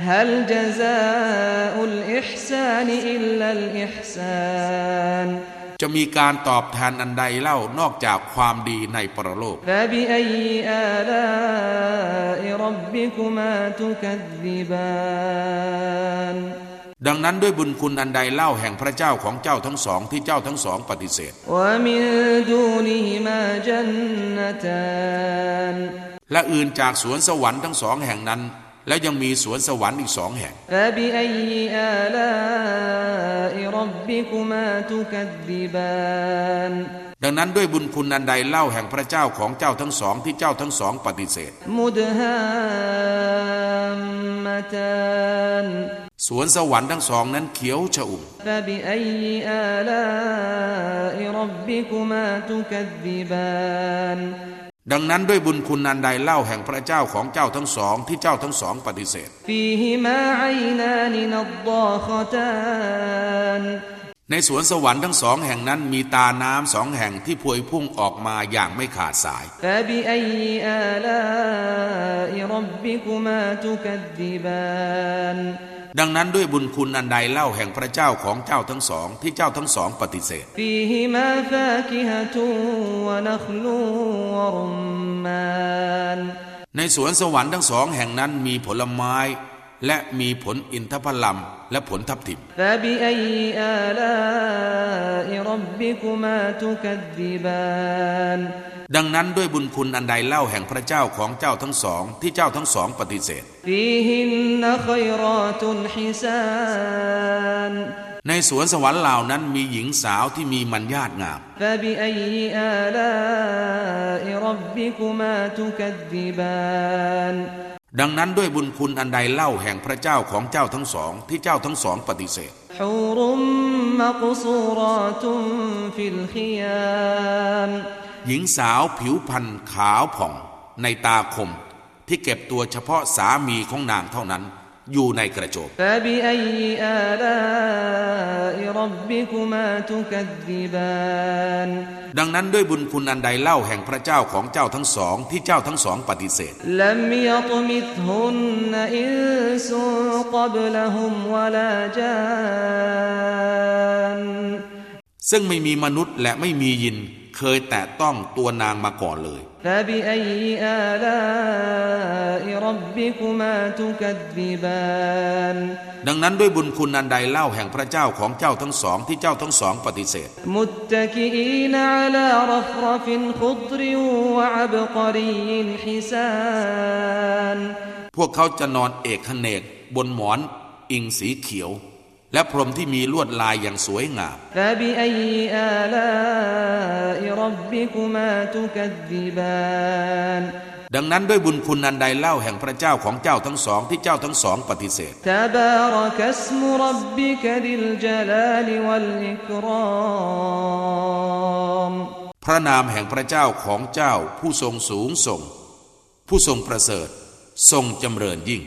هل جزاء الإحسان إلا الإحسان จะมีการตอบแทนอันใดเล่านอกจากความดีในปรโลก فبأي آلاء ربكما تكذبان ดังนั้นด้วยบุญคุณอันใดเล่าแห่งพระเจ้าของเจ้าทั้งสองที่เจ้าทั้งสองปฏิเสธ ومن دونهما جنتان และอื่นจากสวนสวรรค์ทั้งสองแห่งนั้น และยังมีสวนสวรรค์อีกสองแห่ง ดังนั้นด้วยบุญคุณอันใดเล่าแห่งพระเจ้าของเจ้าทั้งสองที่เจ้าทั้งสองปฏิเสธ สวนสวรรค์ทั้งสองนั้นเขียวชอุ่ม ดังนั้นด้วยบุญคุณนันใดเล่าแห่งพระเจ้าของเจ้าทั้งสองที่เจ้าทั้งสองปฏิเสธ ในสวนสวรรค์ทั้งสองแห่งนั้นมีตาน้ำสองแห่งที่พวยพุ่งออกมาอย่างไม่ขาดสาย ดังนั้นด้วยบุญคุณอันใดเล่าแห่งพระเจ้าของเจ้าทั้งสอง ที่เจ้าทั้งสองปฏิเสธในสวนสวรรค์ทั้งสองแห่งนั้นมีผลไม้ และมีผลอินทผลัมและผลทับทิม ดังนั้นด้วยบุญคุณอันใดเล่าแห่งพระเจ้าของเจ้าทั้งสอง ที่เจ้าทั้งสองปฏิเสธ ในสวนสวรรค์เหล่านั้นมีหญิงสาวที่มีมัญญาตงาม ดังนั้นด้วยบุญคุณอันใดเล่าแห่งพระเจ้าของเจ้าทั้งสอง ที่เจ้าทั้งสองปฏิเสธ หญิงสาวผิวพรรณขาวผ่องในตาคม ที่เก็บตัวเฉพาะสามีของนางเท่านั้น อยู่ในกระจกดังนั้นด้วยบุญคุณอันใดเล่าแห่งพระเจ้าของเจ้าทั้งสองที่เจ้าทั้งสองปฏิเสธซึ่งไม่มีมนุษย์และไม่มียิน เคยแตะต้องตัวนางมาก่อนเลย ดังนั้นด้วยบุญคุณอันใดเล่าแห่งพระเจ้าของเจ้าทั้งสองที่เจ้าทั้งสองปฏิเสธ พวกเขาจะนอนเอกขเนกบนหมอนอิงสีเขียว และพรมที่มีลวดลายอย่างสวยงามดังนั้นด้วยบุญคุณอันใดเล่าแห่งพระเจ้าของเจ้าทั้งสองที่เจ้าทั้งสองปฏิเสธพระนามแห่งพระเจ้าของเจ้าผู้ทรงสูงส่ง ผู้ทรงประเสริฐ ทรงจำเริญยิ่ง